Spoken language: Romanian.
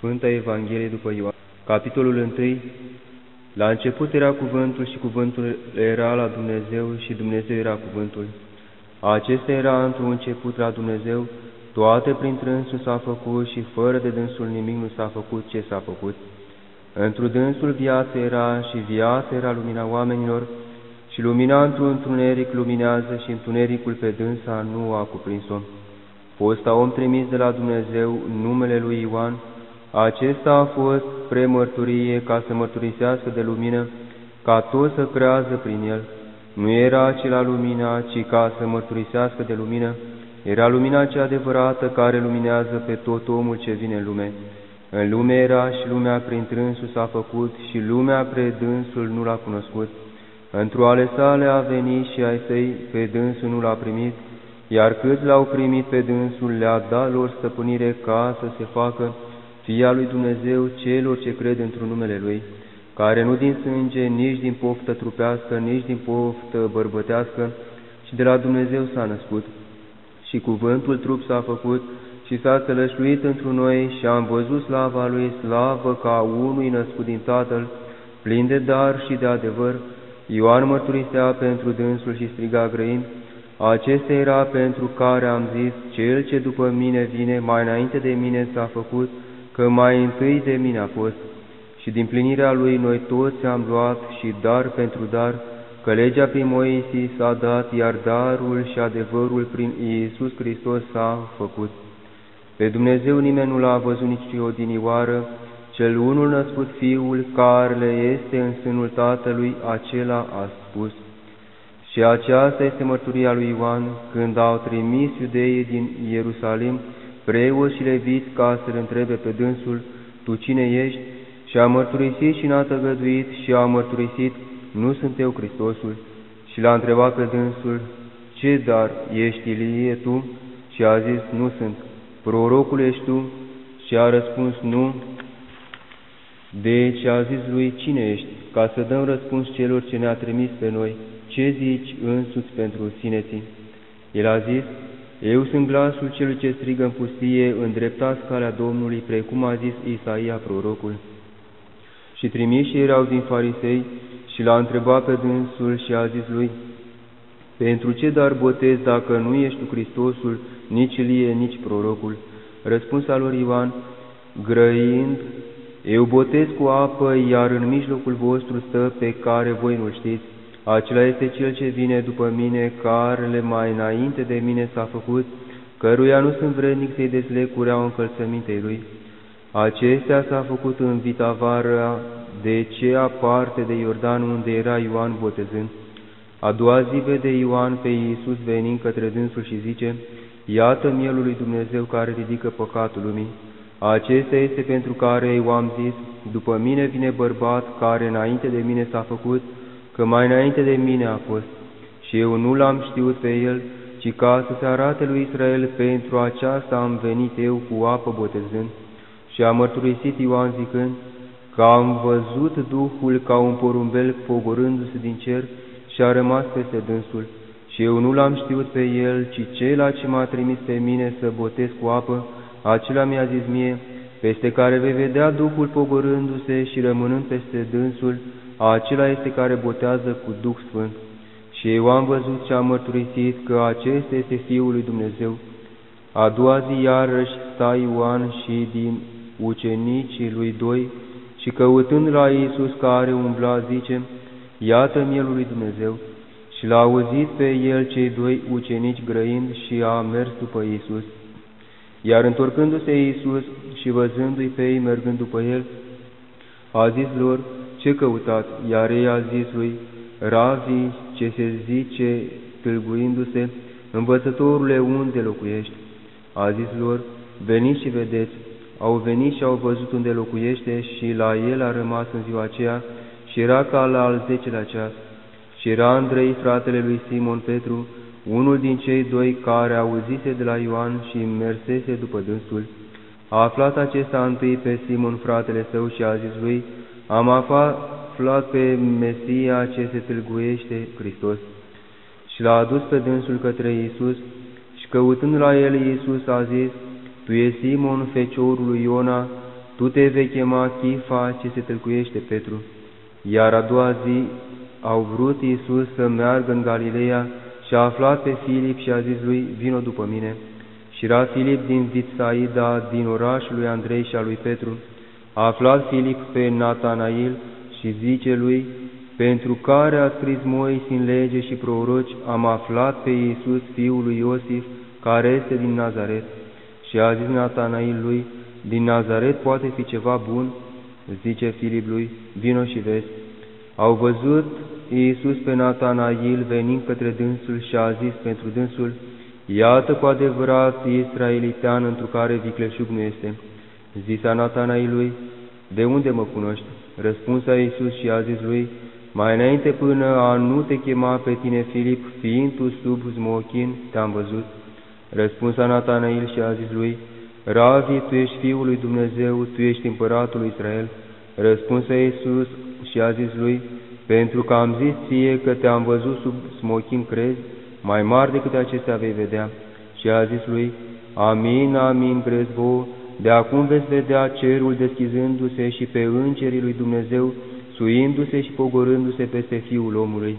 Sfânta Evanghelie după Ioan, capitolul 1. La început era cuvântul și cuvântul era la Dumnezeu și Dumnezeu era cuvântul. Acesta era într-un început la Dumnezeu, toate prin trânsul s-a făcut și fără de dânsul nimic nu s-a făcut ce s-a făcut. Într-un dânsul viață era și viața era lumina oamenilor și lumina într-un întuneric luminează și întunericul pe dânsa nu a cuprins-o. Fosta om trimis de la Dumnezeu, numele lui Ioan, acesta a fost premărturie ca să mărturisească de lumină, ca tot să creează prin el. Nu era acela lumina, ci ca să mărturisească de lumină, era lumina cea adevărată care luminează pe tot omul ce vine în lume. În lume era și lumea prin trânsul s-a făcut și lumea pre dânsul nu l-a cunoscut. Într-o ale sale a venit și ai săi pe dânsul nu l-a primit, iar cât l-au primit pe dânsul le-a dat lor stăpânire ca să se facă Fia lui Dumnezeu celor ce cred într-un numele Lui, care nu din sânge, nici din poftă trupească, nici din poftă bărbătească, ci de la Dumnezeu s-a născut. Și cuvântul trup s-a făcut și s-a sălășluit într noi și am văzut slava Lui, slavă ca unui născut din Tatăl, plin de dar și de adevăr. Ioan mărturisea pentru dânsul și striga grăind, acesta era pentru care am zis, cel ce după mine vine, mai înainte de mine s-a făcut, că mai întâi de mine a fost, și din plinirea lui noi toți am luat și dar pentru dar, că legea prin Moisie s-a dat, iar darul și adevărul prin Iisus Hristos s-a făcut. Pe Dumnezeu nimeni nu l-a văzut nici odinioară, cel unul născut Fiul, care le este în sânul Tatălui, acela a spus. Și aceasta este mărturia lui Ioan, când au trimis iudeii din Ierusalim preoți și leviți ca să-l întrebe pe dânsul, tu cine ești? Și a mărturisit și n-a tăgăduit și a mărturisit, nu sunt eu Hristosul. Și l-a întrebat pe dânsul, ce dar ești Ilie tu? Și a zis, nu sunt. Prorocul ești tu? Și a răspuns, nu. Deci a zis lui, cine ești? Ca să dăm răspuns celor ce ne-a trimis pe noi, ce zici însuți pentru sineții? El a zis, eu sunt glasul celui ce strigă în pustie, îndreptați calea Domnului, precum a zis Isaia prorocul. Și trimiși erau din farisei și l-a întrebat pe dânsul și a zis lui, Pentru ce dar botezi dacă nu ești tu Hristosul, nici Ilie, nici prorocul? Răspunsa lor Ioan, grăind, eu botez cu apă, iar în mijlocul vostru stă pe care voi nu știți, acela este cel ce vine după mine, carele mai înainte de mine s-a făcut, căruia nu sunt vrednic să-i desleg cureaua încălțămintei lui. Acestea s-a făcut în Vitavara, de cea parte de Iordan unde era Ioan botezând. A doua zi vede Ioan pe Iisus venind către dânsul și zice, Iată mielul lui Dumnezeu care ridică păcatul lumii. Acesta este pentru care eu am zis, după mine vine bărbat care înainte de mine s-a făcut, că mai înainte de mine a fost, și eu nu l-am știut pe el, ci ca să se arate lui Israel, pentru aceasta am venit eu cu apă botezând. Și a mărturisit Ioan zicând, că am văzut Duhul ca un porumbel pogorându-se din cer și a rămas peste dânsul. Și eu nu l-am știut pe el, ci cel ce m-a trimis pe mine să botez cu apă, acela mi-a zis mie, peste care vei vedea Duhul pogorându-se și rămânând peste dânsul, acela este care botează cu Duh Sfânt. Și eu am văzut și am mărturisit că acesta este Fiul lui Dumnezeu. A doua zi iarăși sta Ioan și din ucenicii lui doi și căutând la Iisus care umbla, zice, Iată mielul lui Dumnezeu. Și l-a auzit pe el cei doi ucenici grăind și a mers după Iisus. Iar întorcându-se Iisus și văzându-i pe ei mergând după el, a zis lor, ce căutați? Iar ei a zis lui, Ravi, ce se zice, tâlguindu-se, învățătorule, unde locuiești? A zis lor, veniți și vedeți. Au venit și au văzut unde locuiește și la el a rămas în ziua aceea și era ca la al zecelea ceas. Și era Andrei, fratele lui Simon Petru, unul din cei doi care auzise de la Ioan și mersese după dânsul. A aflat acesta întâi pe Simon, fratele său, și a zis lui, am aflat pe Mesia ce se tâlguiește Hristos și l-a adus pe dânsul către Iisus și căutând la el Iisus a zis, Tu e Simon, feciorul lui Iona, tu te vei chema Chifa ce se tâlcuiește Petru. Iar a doua zi au vrut Iisus să meargă în Galileea și a aflat pe Filip și a zis lui, vino după mine. Și era Filip din Vitsaida, din orașul lui Andrei și al lui Petru. A aflat Filip pe Natanail și zice lui, pentru care a scris Moise în lege și proroci, am aflat pe Iisus, fiul lui Iosif, care este din Nazaret. Și a zis Natanail lui, din Nazaret poate fi ceva bun? Zice Filip lui, vino și vezi. Au văzut Iisus pe Natanail venind către dânsul și a zis pentru dânsul, Iată cu adevărat israelitean întru care vicleșug nu este. Zisa Natanailui, De unde mă cunoști? Răspunsa Iisus și a zis lui, Mai înainte până a nu te chema pe tine Filip, fiind tu sub smochin, te-am văzut. Răspunsa Natanail și a zis lui, Ravi, tu ești Fiul lui Dumnezeu, tu ești împăratul lui Israel. Răspunsa Iisus și a zis lui, Pentru că am zis ție că te-am văzut sub smochin, crezi? mai mari decât acestea vei vedea. Și a zis lui, Amin, amin, crezi vouă, de acum veți vedea cerul deschizându-se și pe îngerii lui Dumnezeu suindu-se și pogorându-se peste Fiul omului.